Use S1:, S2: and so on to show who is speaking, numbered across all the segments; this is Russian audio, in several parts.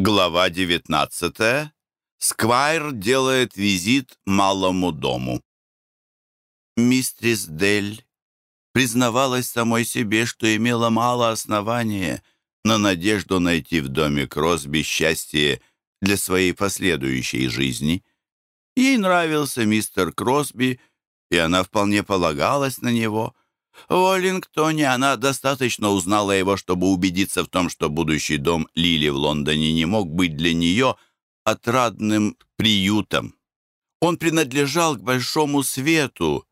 S1: Глава 19. Сквайр делает визит малому дому. Мистрис Дель признавалась самой себе, что имела мало основания на надежду найти в доме Кросби счастье для своей последующей жизни. Ей нравился мистер Кросби, и она вполне полагалась на него — в Уоллингтоне она достаточно узнала его, чтобы убедиться в том, что будущий дом Лили в Лондоне не мог быть для нее отрадным приютом. Он принадлежал к большому свету,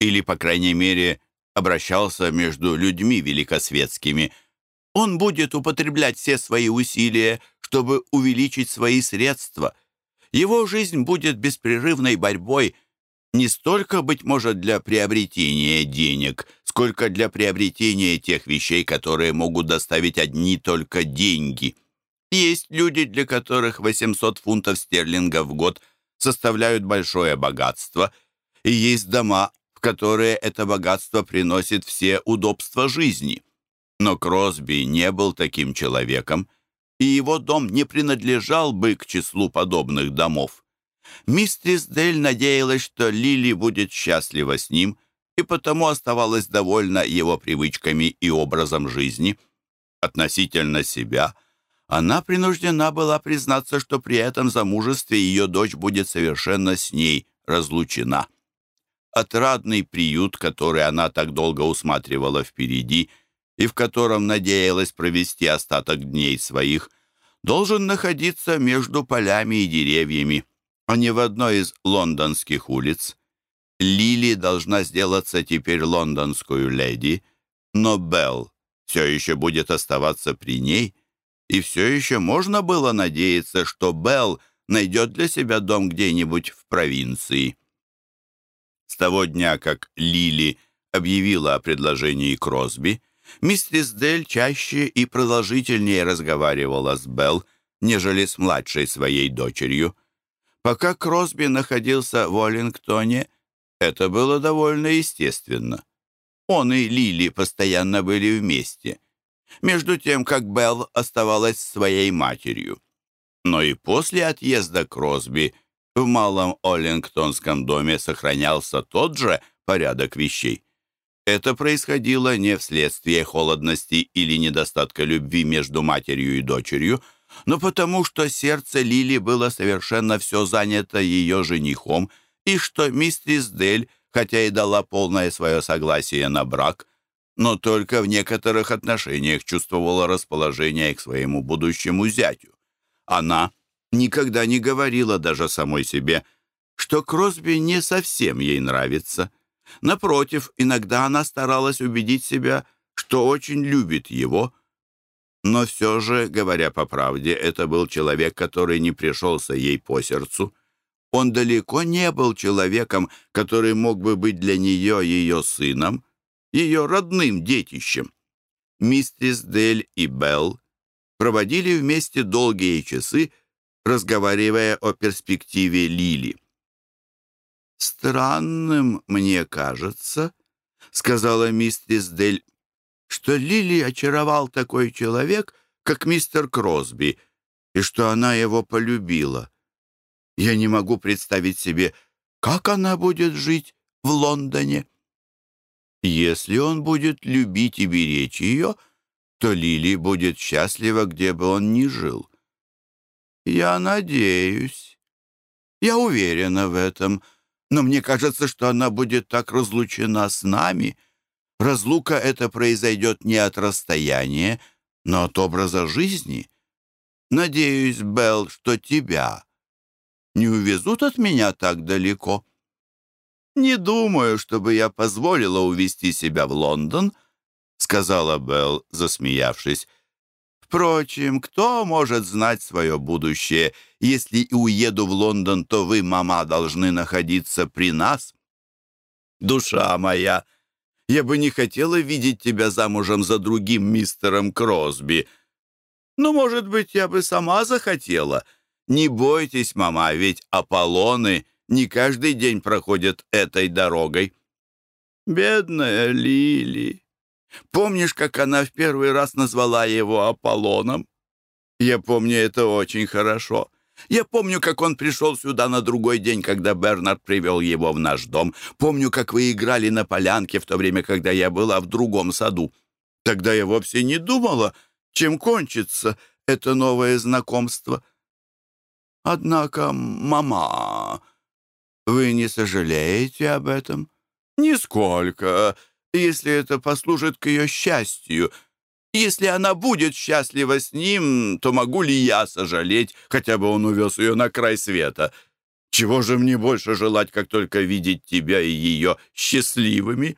S1: или, по крайней мере, обращался между людьми великосветскими. Он будет употреблять все свои усилия, чтобы увеличить свои средства. Его жизнь будет беспрерывной борьбой – не столько, быть может, для приобретения денег, сколько для приобретения тех вещей, которые могут доставить одни только деньги. Есть люди, для которых 800 фунтов стерлингов в год составляют большое богатство, и есть дома, в которые это богатство приносит все удобства жизни. Но Кросби не был таким человеком, и его дом не принадлежал бы к числу подобных домов. Мистрис Дель надеялась, что Лили будет счастлива с ним, и потому оставалась довольна его привычками и образом жизни. Относительно себя она принуждена была признаться, что при этом замужестве ее дочь будет совершенно с ней разлучена. Отрадный приют, который она так долго усматривала впереди и в котором надеялась провести остаток дней своих, должен находиться между полями и деревьями а не в одной из лондонских улиц. Лили должна сделаться теперь лондонскую леди, но Белл все еще будет оставаться при ней, и все еще можно было надеяться, что Белл найдет для себя дом где-нибудь в провинции. С того дня, как Лили объявила о предложении Кросби, миссис Дель чаще и продолжительнее разговаривала с Белл, нежели с младшей своей дочерью. Пока Кросби находился в Уоллингтоне, это было довольно естественно. Он и Лили постоянно были вместе, между тем, как Белл оставалась своей матерью. Но и после отъезда Кросби в малом Оллингтонском доме сохранялся тот же порядок вещей. Это происходило не вследствие холодности или недостатка любви между матерью и дочерью, но потому что сердце Лили было совершенно все занято ее женихом, и что мистерис Дель, хотя и дала полное свое согласие на брак, но только в некоторых отношениях чувствовала расположение к своему будущему зятю. Она никогда не говорила даже самой себе, что Кросби не совсем ей нравится. Напротив, иногда она старалась убедить себя, что очень любит его — но все же, говоря по правде, это был человек, который не пришелся ей по сердцу. Он далеко не был человеком, который мог бы быть для нее ее сыном, ее родным детищем. Мистерис Дель и Белл проводили вместе долгие часы, разговаривая о перспективе Лили. «Странным, мне кажется», — сказала мистерис Дель, что Лили очаровал такой человек, как мистер Кросби, и что она его полюбила. Я не могу представить себе, как она будет жить в Лондоне. Если он будет любить и беречь ее, то Лили будет счастлива, где бы он ни жил. Я надеюсь. Я уверена в этом, но мне кажется, что она будет так разлучена с нами — Разлука эта произойдет не от расстояния, но от образа жизни. Надеюсь, Белл, что тебя не увезут от меня так далеко. Не думаю, чтобы я позволила увезти себя в Лондон, сказала Белл, засмеявшись. Впрочем, кто может знать свое будущее? Если и уеду в Лондон, то вы, мама, должны находиться при нас. Душа моя, — я бы не хотела видеть тебя замужем за другим мистером Кросби. Но, может быть, я бы сама захотела. Не бойтесь, мама, ведь Аполлоны не каждый день проходят этой дорогой. Бедная Лили. Помнишь, как она в первый раз назвала его Аполлоном? Я помню это очень хорошо. Я помню, как он пришел сюда на другой день, когда Бернард привел его в наш дом. Помню, как вы играли на полянке в то время, когда я была в другом саду. Тогда я вовсе не думала, чем кончится это новое знакомство. Однако, мама, вы не сожалеете об этом? Нисколько, если это послужит к ее счастью — если она будет счастлива с ним, то могу ли я сожалеть, хотя бы он увез ее на край света? Чего же мне больше желать, как только видеть тебя и ее счастливыми?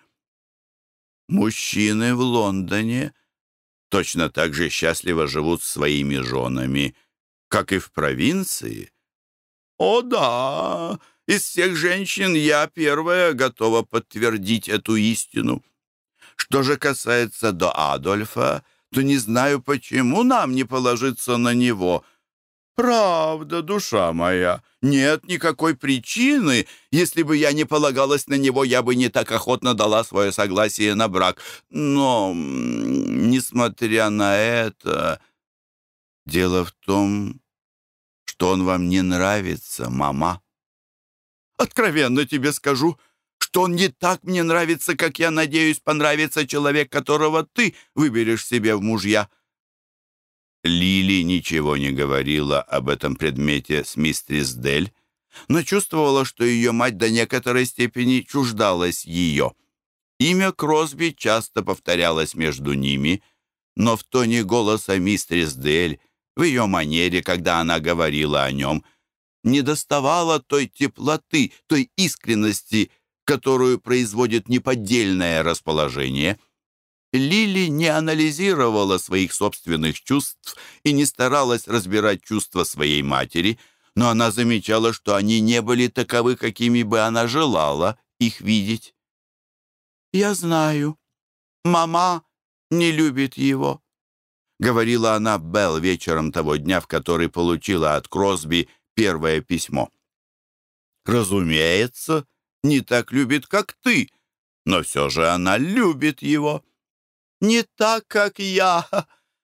S1: Мужчины в Лондоне точно так же счастливо живут с своими женами, как и в провинции. О да, из всех женщин я первая готова подтвердить эту истину. Что же касается до Адольфа, то не знаю, почему нам не положиться на него. Правда, душа моя, нет никакой причины. Если бы я не полагалась на него, я бы не так охотно дала свое согласие на брак. Но, несмотря на это, дело в том, что он вам не нравится, мама. Откровенно тебе скажу, что он не так мне нравится, как я надеюсь понравится человек, которого ты выберешь себе в мужья». Лили ничего не говорила об этом предмете с мистерис Дель, но чувствовала, что ее мать до некоторой степени чуждалась ее. Имя Кросби часто повторялось между ними, но в тоне голоса мистерис Дель, в ее манере, когда она говорила о нем, не доставало той теплоты, той искренности, которую производит неподдельное расположение. Лили не анализировала своих собственных чувств и не старалась разбирать чувства своей матери, но она замечала, что они не были таковы, какими бы она желала их видеть. «Я знаю, мама не любит его», — говорила она Белл вечером того дня, в который получила от Кросби первое письмо. «Разумеется», не так любит, как ты, но все же она любит его. Не так, как я.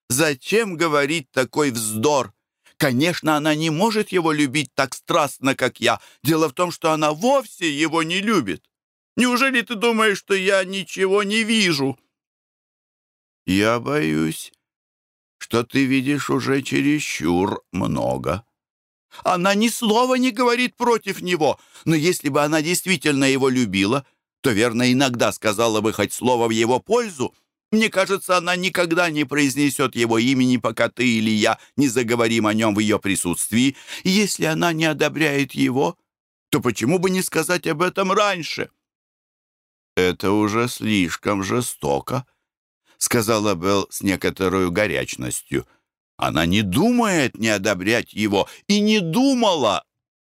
S1: Зачем говорить такой вздор? Конечно, она не может его любить так страстно, как я. Дело в том, что она вовсе его не любит. Неужели ты думаешь, что я ничего не вижу? Я боюсь, что ты видишь уже чересчур много. Она ни слова не говорит против него, но если бы она действительно его любила, то, верно, иногда сказала бы хоть слово в его пользу. Мне кажется, она никогда не произнесет его имени, пока ты или я не заговорим о нем в ее присутствии. И если она не одобряет его, то почему бы не сказать об этом раньше?» «Это уже слишком жестоко», — сказала Белл с некоторой горячностью. Она не думает не одобрять его и не думала.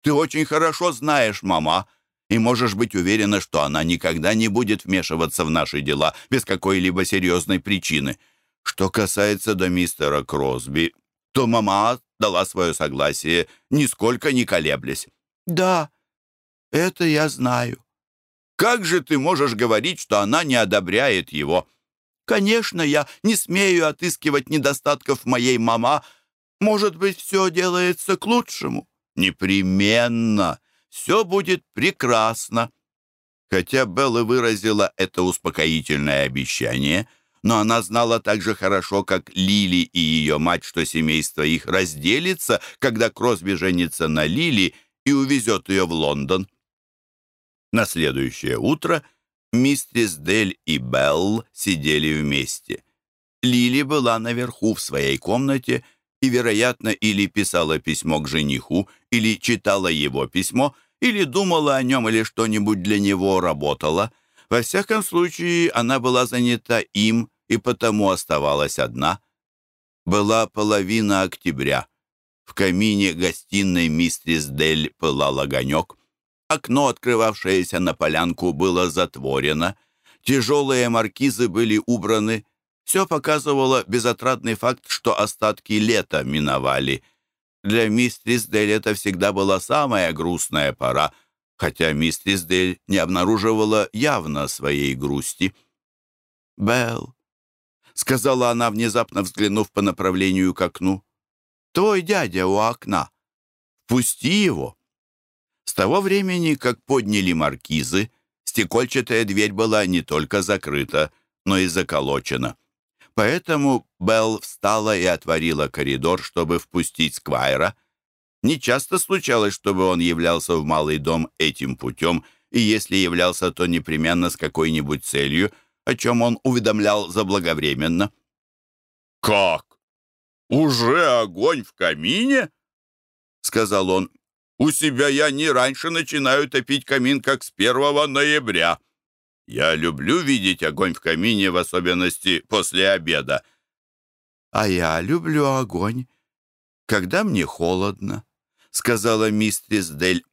S1: Ты очень хорошо знаешь, мама, и можешь быть уверена, что она никогда не будет вмешиваться в наши дела без какой-либо серьезной причины. Что касается до мистера Кросби, то мама дала свое согласие, нисколько не колеблясь. «Да, это я знаю». «Как же ты можешь говорить, что она не одобряет его?» Конечно, я не смею отыскивать недостатков моей мама. Может быть, все делается к лучшему. Непременно. Все будет прекрасно. Хотя Белла выразила это успокоительное обещание, но она знала так же хорошо, как Лили и ее мать, что семейство их разделится, когда Кросби женится на Лили и увезет ее в Лондон. На следующее утро – Мистрис Дель и Белл сидели вместе. Лили была наверху в своей комнате и, вероятно, или писала письмо к жениху, или читала его письмо, или думала о нем, или что-нибудь для него работала. Во всяком случае, она была занята им и потому оставалась одна. Была половина октября. В камине гостиной мистрис Дель пылал огонек. Окно, открывавшееся на полянку, было затворено. Тяжелые маркизы были убраны. Все показывало безотрадный факт, что остатки лета миновали. Для мистрис Дель это всегда была самая грустная пора, хотя мистрис Дель не обнаруживала явно своей грусти. «Белл», — сказала она, внезапно взглянув по направлению к окну, Твой дядя у окна. Пусти его». С того времени, как подняли маркизы, стекольчатая дверь была не только закрыта, но и заколочена. Поэтому Белл встала и отворила коридор, чтобы впустить Сквайра. Не часто случалось, чтобы он являлся в малый дом этим путем, и если являлся, то непременно с какой-нибудь целью, о чем он уведомлял заблаговременно. «Как? Уже огонь в камине?» — сказал он. «У себя я не раньше начинаю топить камин, как с первого ноября. Я люблю видеть огонь в камине, в особенности после обеда». «А я люблю огонь, когда мне холодно», — сказала мистерис Дель.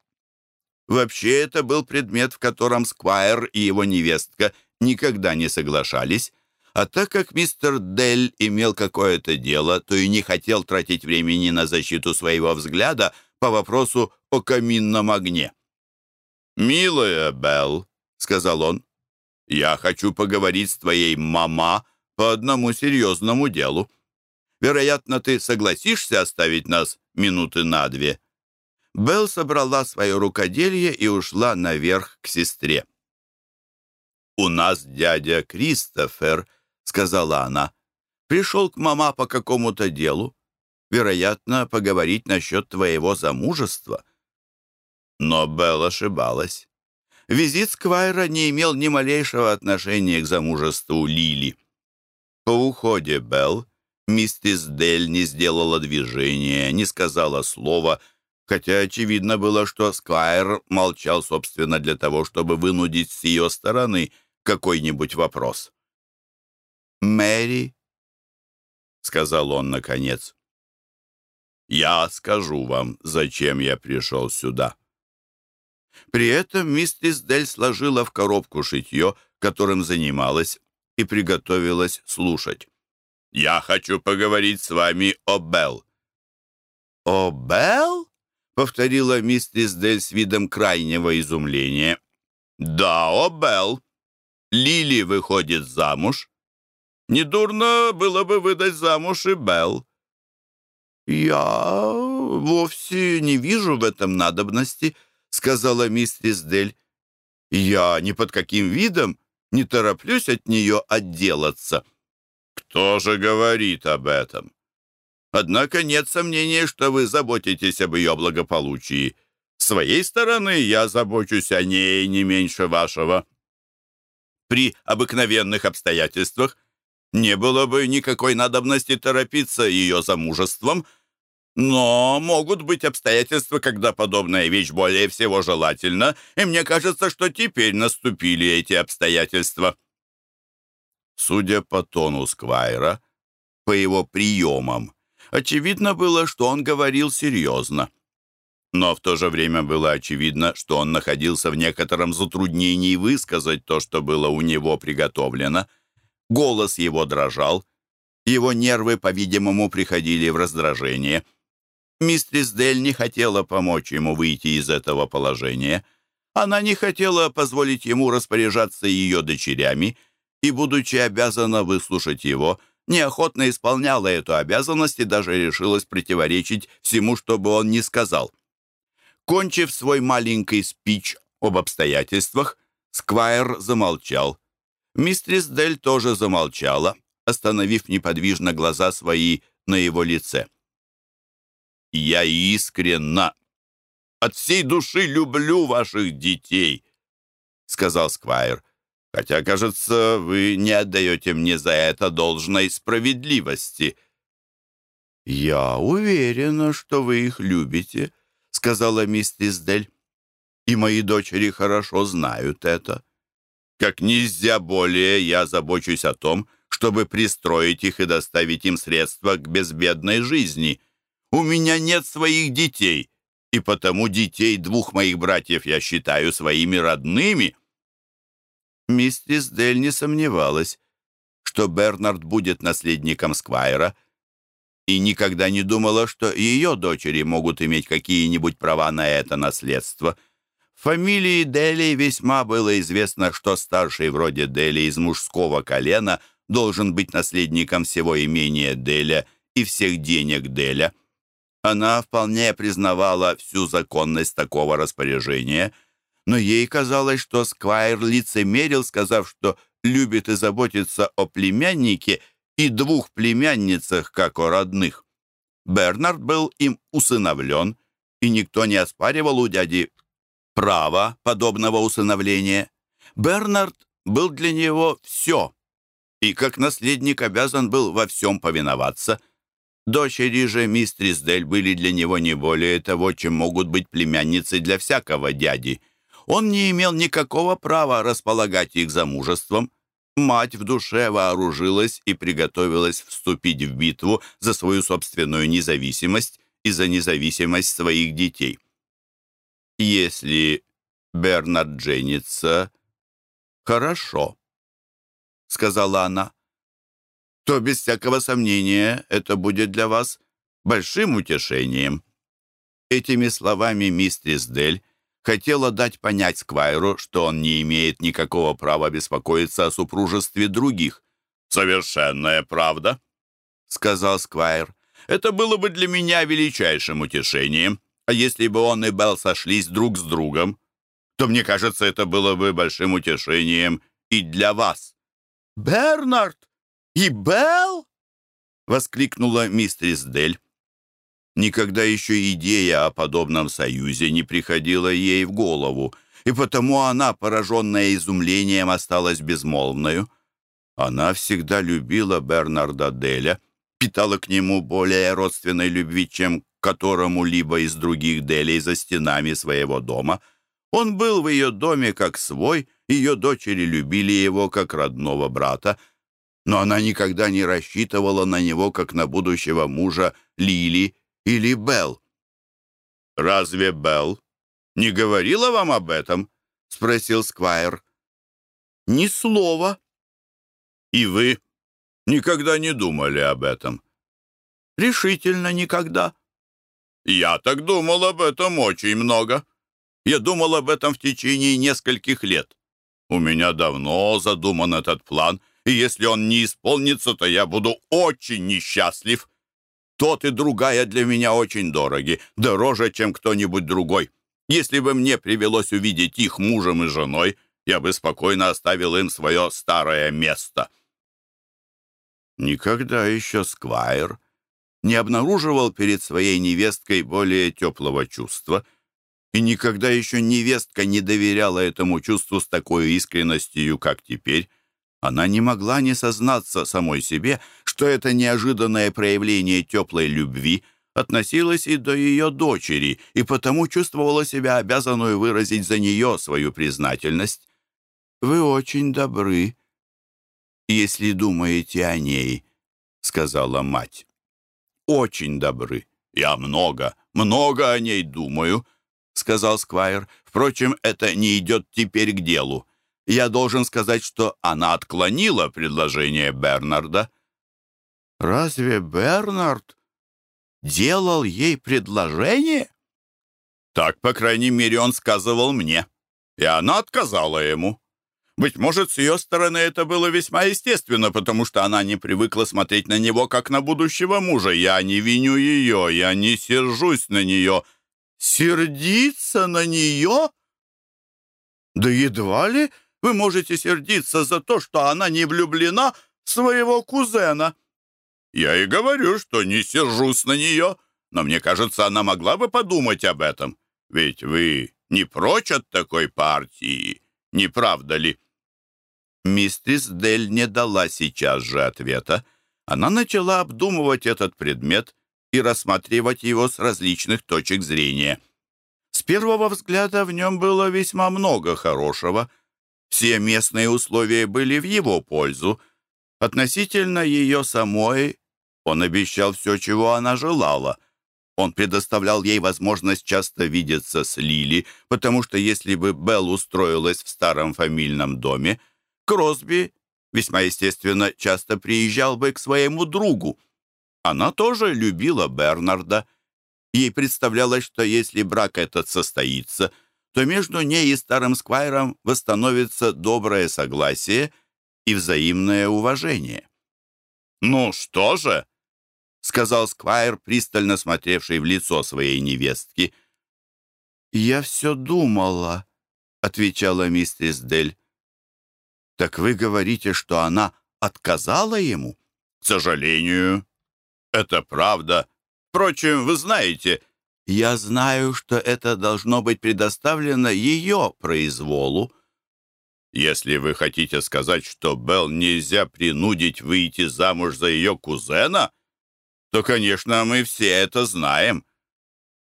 S1: Вообще, это был предмет, в котором Сквайр и его невестка никогда не соглашались, а так как мистер Дель имел какое-то дело, то и не хотел тратить времени на защиту своего взгляда по вопросу о каминном огне. «Милая Белл», — сказал он, — «я хочу поговорить с твоей мама по одному серьезному делу. Вероятно, ты согласишься оставить нас минуты на две». Белл собрала свое рукоделье и ушла наверх к сестре. «У нас дядя Кристофер», — сказала она. «Пришел к мама по какому-то делу. Вероятно, поговорить насчет твоего замужества». Но Белл ошибалась. Визит Сквайра не имел ни малейшего отношения к замужеству Лили. По уходе Белл миссис Дель не сделала движения, не сказала слова, хотя очевидно было, что Сквайр молчал, собственно, для того, чтобы вынудить с ее стороны какой-нибудь вопрос. «Мэри», — сказал он наконец, — «я скажу вам, зачем я пришел сюда». При этом миссис Дель сложила в коробку шитье, которым занималась, и приготовилась слушать. «Я хочу поговорить с вами о Белл». «О Белл?» — повторила миссис Дель с видом крайнего изумления. «Да, о Белл. Лили выходит замуж, Недурно было бы выдать замуж и Белл. «Я вовсе не вижу в этом надобности», — сказала миссис Дель. «Я ни под каким видом не тороплюсь от нее отделаться». «Кто же говорит об этом?» «Однако нет сомнения, что вы заботитесь об ее благополучии. С своей стороны я забочусь о ней не меньше вашего». При обыкновенных обстоятельствах не было бы никакой надобности торопиться ее замужеством, но могут быть обстоятельства, когда подобная вещь более всего желательна, и мне кажется, что теперь наступили эти обстоятельства. Судя по тону Сквайра, по его приемам, очевидно было, что он говорил серьезно. Но в то же время было очевидно, что он находился в некотором затруднении высказать то, что было у него приготовлено — Голос его дрожал. Его нервы, по-видимому, приходили в раздражение. Мистрис Дель не хотела помочь ему выйти из этого положения. Она не хотела позволить ему распоряжаться ее дочерями и, будучи обязана выслушать его, неохотно исполняла эту обязанность и даже решилась противоречить всему, что бы он ни сказал. Кончив свой маленький спич об обстоятельствах, Сквайр замолчал. Мистрис Дель тоже замолчала, остановив неподвижно глаза свои на его лице. «Я искренно, от всей души люблю ваших детей», — сказал Сквайр. «Хотя, кажется, вы не отдаете мне за это должной справедливости». «Я уверена, что вы их любите», — сказала миссис Дель. «И мои дочери хорошо знают это». Как нельзя более я забочусь о том, чтобы пристроить их и доставить им средства к безбедной жизни. У меня нет своих детей, и потому детей двух моих братьев я считаю своими родными». Миссис Дель не сомневалась, что Бернард будет наследником Сквайра, и никогда не думала, что ее дочери могут иметь какие-нибудь права на это наследство — Фамилии Дели весьма было известно, что старший вроде Дели из мужского колена должен быть наследником всего имения Деля и всех денег Деля. Она вполне признавала всю законность такого распоряжения, но ей казалось, что Сквайр лицемерил, сказав, что любит и заботится о племяннике и двух племянницах, как о родных. Бернард был им усыновлен, и никто не оспаривал у дяди права подобного усыновления. Бернард был для него все, и как наследник обязан был во всем повиноваться – Дочери же мистрис Дель были для него не более того, чем могут быть племянницы для всякого дяди. Он не имел никакого права располагать их замужеством. Мать в душе вооружилась и приготовилась вступить в битву за свою собственную независимость и за независимость своих детей. «Если Бернард женится, хорошо», — сказала она то без всякого сомнения это будет для вас большим утешением». Этими словами мистерис Дель хотела дать понять Сквайру, что он не имеет никакого права беспокоиться о супружестве других. «Совершенная правда», — сказал Сквайр. «Это было бы для меня величайшим утешением. А если бы он и Белл сошлись друг с другом, то, мне кажется, это было бы большим утешением и для вас». «Бернард!» «И Белл?» — воскликнула мистерис Дель. Никогда еще идея о подобном союзе не приходила ей в голову, и потому она, пораженная изумлением, осталась безмолвною. Она всегда любила Бернарда Деля, питала к нему более родственной любви, чем которому-либо из других Делей за стенами своего дома. Он был в ее доме как свой, ее дочери любили его как родного брата — но она никогда не рассчитывала на него, как на будущего мужа Лили или Белл. «Разве Белл не говорила вам об этом?» — спросил Сквайр. «Ни слова». «И вы никогда не думали об этом?» «Решительно никогда». «Я так думал об этом очень много. Я думал об этом в течение нескольких лет. У меня давно задуман этот план — и если он не исполнится, то я буду очень несчастлив. Тот и другая для меня очень дороги, дороже, чем кто-нибудь другой. Если бы мне привелось увидеть их мужем и женой, я бы спокойно оставил им свое старое место». Никогда еще Сквайр не обнаруживал перед своей невесткой более теплого чувства, и никогда еще невестка не доверяла этому чувству с такой искренностью, как теперь. Она не могла не сознаться самой себе, что это неожиданное проявление теплой любви относилось и до ее дочери, и потому чувствовала себя обязанную выразить за нее свою признательность. «Вы очень добры, если думаете о ней», — сказала мать. «Очень добры. Я много, много о ней думаю», — сказал Сквайр. «Впрочем, это не идет теперь к делу. Я должен сказать, что она отклонила предложение Бернарда. Разве Бернард делал ей предложение? Так, по крайней мере, он сказывал мне. И она отказала ему. Быть может, с ее стороны это было весьма естественно, потому что она не привыкла смотреть на него, как на будущего мужа. Я не виню ее, я не сержусь на нее. Сердиться на нее? Да едва ли вы можете сердиться за то, что она не влюблена в своего кузена». «Я и говорю, что не сержусь на нее, но мне кажется, она могла бы подумать об этом. Ведь вы не прочь от такой партии, не правда ли?» Мистрис Дель не дала сейчас же ответа. Она начала обдумывать этот предмет и рассматривать его с различных точек зрения. С первого взгляда в нем было весьма много хорошего — все местные условия были в его пользу. Относительно ее самой он обещал все, чего она желала. Он предоставлял ей возможность часто видеться с Лили, потому что если бы Белл устроилась в старом фамильном доме, Кросби, весьма естественно, часто приезжал бы к своему другу. Она тоже любила Бернарда. Ей представлялось, что если брак этот состоится — то между ней и старым сквайром восстановится доброе согласие и взаимное уважение. «Ну что же?» — сказал Сквайр, пристально смотревший в лицо своей невестки. «Я все думала», — отвечала миссис Дель. «Так вы говорите, что она отказала ему?» «К сожалению, это правда. Впрочем, вы знаете...» «Я знаю, что это должно быть предоставлено ее произволу». «Если вы хотите сказать, что Белл нельзя принудить выйти замуж за ее кузена, то, конечно, мы все это знаем».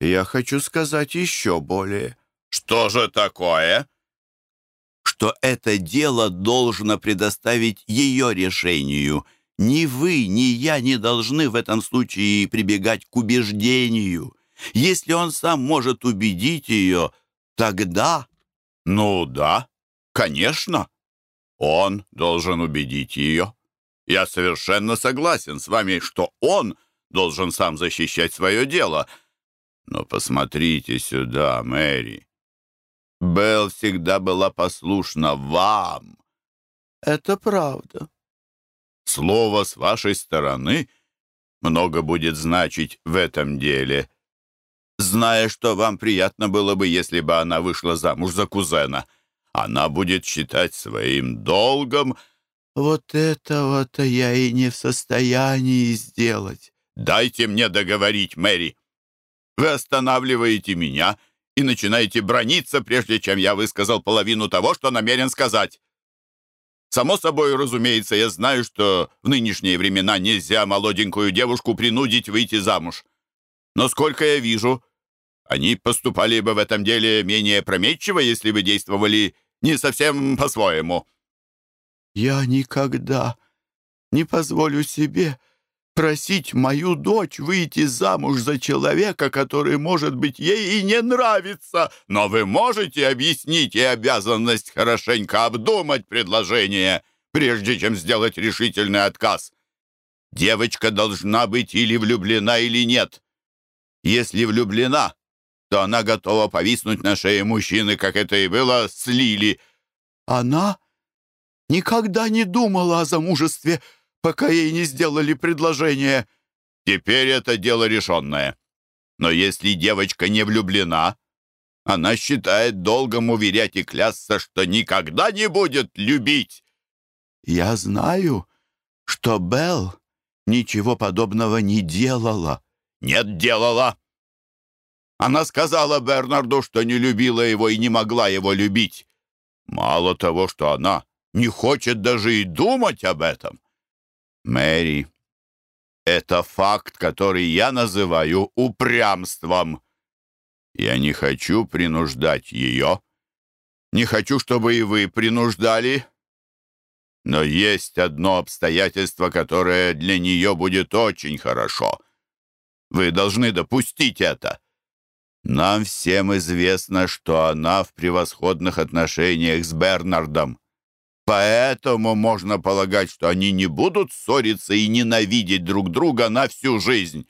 S1: «Я хочу сказать еще более». «Что же такое?» «Что это дело должно предоставить ее решению. Ни вы, ни я не должны в этом случае прибегать к убеждению. Если он сам может убедить ее, тогда...» «Ну да, конечно, он должен убедить ее. Я совершенно согласен с вами, что он должен сам защищать свое дело. Но посмотрите сюда, Мэри. Белл всегда была послушна вам. Это правда. Слово с вашей стороны много будет значить в этом деле. Зная, что вам приятно было бы, если бы она вышла замуж за кузена, она будет считать своим долгом... Вот этого-то я и не в состоянии сделать. Дайте мне договорить, Мэри. Вы останавливаете меня и начинаете брониться, прежде чем я высказал половину того, что намерен сказать. Само собой, разумеется, я знаю, что в нынешние времена нельзя молоденькую девушку принудить выйти замуж. Но сколько я вижу, они поступали бы в этом деле менее прометчиво, если бы действовали не совсем по-своему. «Я никогда не позволю себе просить мою дочь выйти замуж за человека, который, может быть, ей и не нравится. Но вы можете объяснить ей обязанность хорошенько обдумать предложение, прежде чем сделать решительный отказ. Девочка должна быть или влюблена, или нет. Если влюблена, то она готова повиснуть на шее мужчины, как это и было с Лили. Она никогда не думала о замужестве, — пока ей не сделали предложение. Теперь это дело решенное. Но если девочка не влюблена, она считает долгом уверять и клясться, что никогда не будет любить. Я знаю, что Белл ничего подобного не делала. Нет, делала. Она сказала Бернарду, что не любила его и не могла его любить. Мало того, что она не хочет даже и думать об этом. Мэри, это факт, который я называю упрямством. Я не хочу принуждать ее. Не хочу, чтобы и вы принуждали. Но есть одно обстоятельство, которое для нее будет очень хорошо. Вы должны допустить это. Нам всем известно, что она в превосходных отношениях с Бернардом. Поэтому можно полагать, что они не будут ссориться и ненавидеть друг друга на всю жизнь.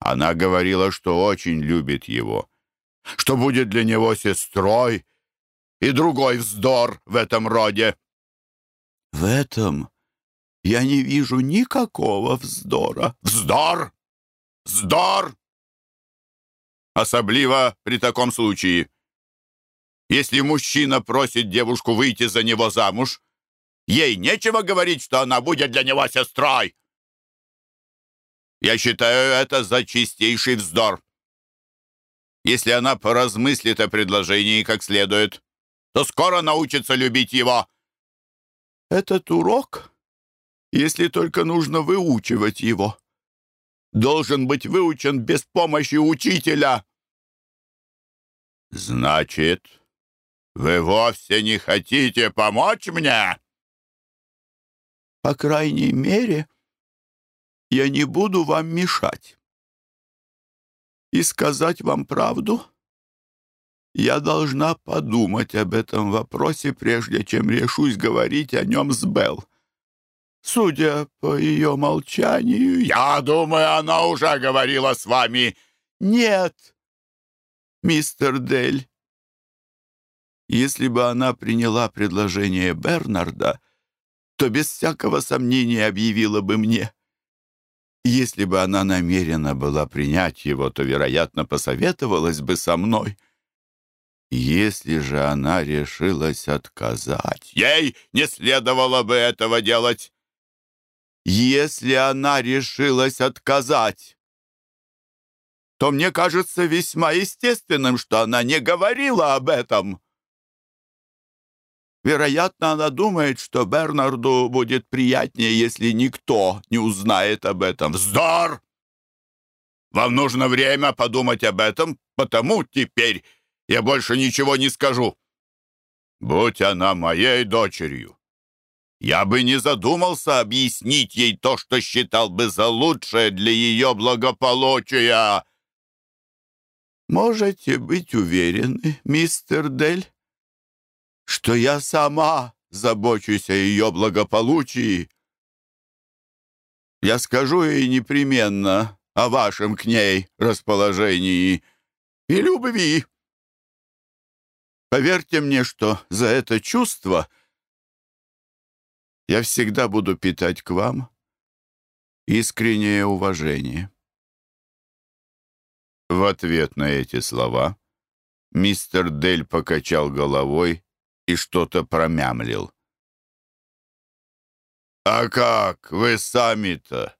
S1: Она говорила, что очень любит его, что будет для него сестрой и другой вздор в этом роде. В этом я не вижу никакого вздора. Вздор! Вздор! Особливо при таком случае. Если мужчина просит девушку выйти за него замуж, ей нечего говорить, что она будет для него сестрой. Я считаю это за чистейший вздор. Если она поразмыслит о предложении как следует, то скоро научится любить его. Этот урок, если только нужно выучивать его, должен быть выучен без помощи учителя. Значит, вы вовсе не хотите помочь мне? По крайней мере, я не буду вам мешать. И сказать вам правду, я должна подумать об этом вопросе, прежде чем решусь говорить о нем с Белл. Судя по ее молчанию... Я думаю, она уже говорила с вами. Нет, мистер Дель. Если бы она приняла предложение Бернарда, то без всякого сомнения объявила бы мне. Если бы она намерена была принять его, то, вероятно, посоветовалась бы со мной. Если же она решилась отказать, ей не следовало бы этого делать. Если она решилась отказать, то мне кажется весьма естественным, что она не говорила об этом. Вероятно, она думает, что Бернарду будет приятнее, если никто не узнает об этом. Вздор! Вам нужно время подумать об этом, потому теперь я больше ничего не скажу. Будь она моей дочерью, я бы не задумался объяснить ей то, что считал бы за лучшее для ее благополучия. Можете быть уверены, мистер Дель, что я сама забочусь о ее благополучии. Я скажу ей непременно о вашем к ней расположении и любви. Поверьте мне, что за это чувство я всегда буду питать к вам искреннее уважение». В ответ на эти слова мистер Дель покачал головой и что-то промямлил. «А как вы сами-то?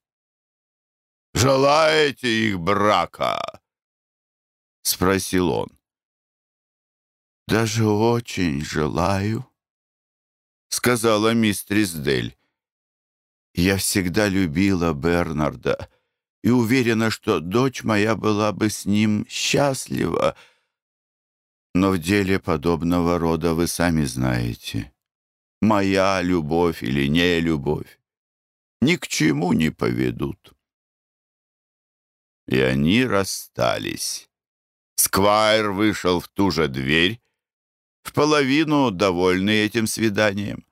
S1: Желаете их брака?» — спросил он. «Даже очень желаю», — сказала мистрис Дель. «Я всегда любила Бернарда и уверена, что дочь моя была бы с ним счастлива. Но в деле подобного рода вы сами знаете, моя любовь или не любовь ни к чему не поведут». И они расстались. Сквайр вышел в ту же дверь, в половину довольны этим свиданием.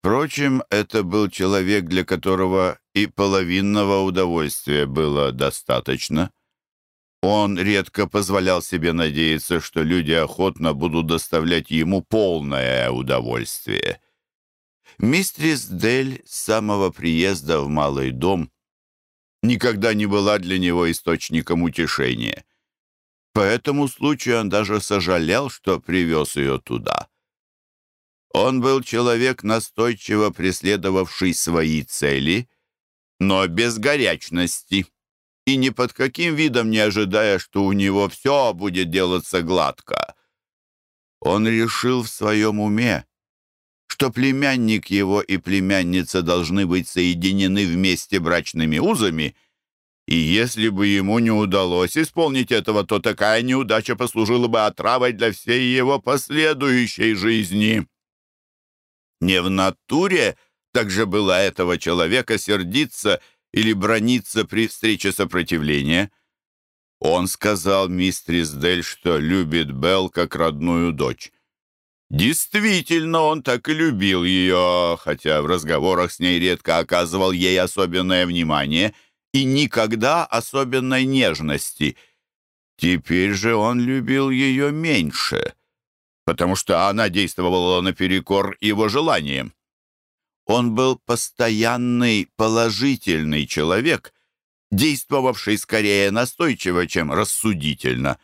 S1: Впрочем, это был человек, для которого и половинного удовольствия было достаточно. Он редко позволял себе надеяться, что люди охотно будут доставлять ему полное удовольствие. Мистрис Дель с самого приезда в Малый дом никогда не была для него источником утешения. По этому случаю он даже сожалел, что привез ее туда. Он был человек, настойчиво преследовавший свои цели, но без горячности и ни под каким видом не ожидая, что у него все будет делаться гладко. Он решил в своем уме, что племянник его и племянница должны быть соединены вместе брачными узами — и если бы ему не удалось исполнить этого, то такая неудача послужила бы отравой для всей его последующей жизни. Не в натуре также было этого человека сердиться или брониться при встрече сопротивления. Он сказал мистрис Дель, что любит Белл как родную дочь. Действительно, он так и любил ее, хотя в разговорах с ней редко оказывал ей особенное внимание — и никогда особенной нежности. Теперь же он любил ее меньше, потому что она действовала наперекор его желаниям. Он был постоянный, положительный человек, действовавший скорее настойчиво, чем рассудительно,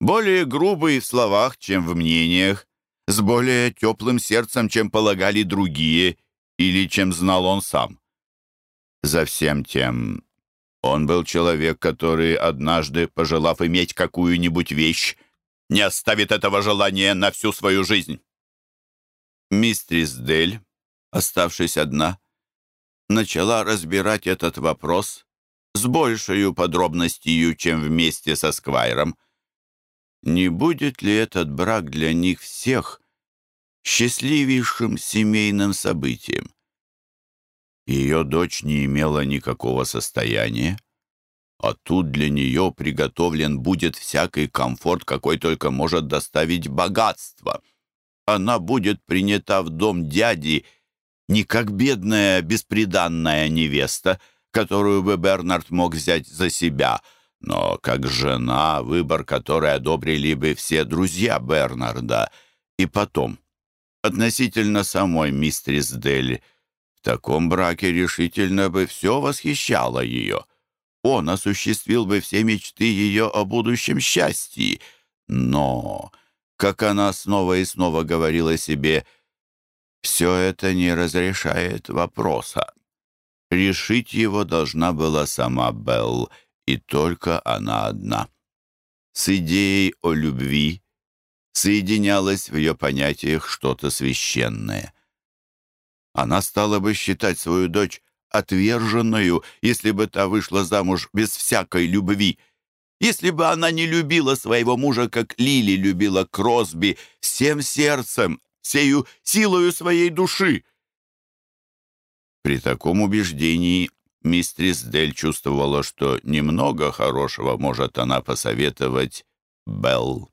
S1: более грубый в словах, чем в мнениях, с более теплым сердцем, чем полагали другие или чем знал он сам. За всем тем он был человек, который, однажды, пожелав иметь какую-нибудь вещь, не оставит этого желания на всю свою жизнь. Мистрис Дель, оставшись одна, начала разбирать этот вопрос с большей подробностью, чем вместе со Сквайром. Не будет ли этот брак для них всех счастливейшим семейным событием? Ее дочь не имела никакого состояния, а тут для нее приготовлен будет всякий комфорт, какой только может доставить богатство. Она будет принята в дом дяди не как бедная бесприданная невеста, которую бы Бернард мог взять за себя, но как жена, выбор которой одобрили бы все друзья Бернарда. И потом, относительно самой мистерис Дель, В таком браке решительно бы все восхищало ее. Он осуществил бы все мечты ее о будущем счастье. Но, как она снова и снова говорила себе, все это не разрешает вопроса. Решить его должна была сама Белл, и только она одна. С идеей о любви соединялось в ее понятиях что-то священное. Она стала бы считать свою дочь отверженную, если бы та вышла замуж без всякой любви. Если бы она не любила своего мужа, как Лили любила Кросби, всем сердцем, всею силою своей души. При таком убеждении мистрис Дель чувствовала, что немного хорошего может она посоветовать Белл.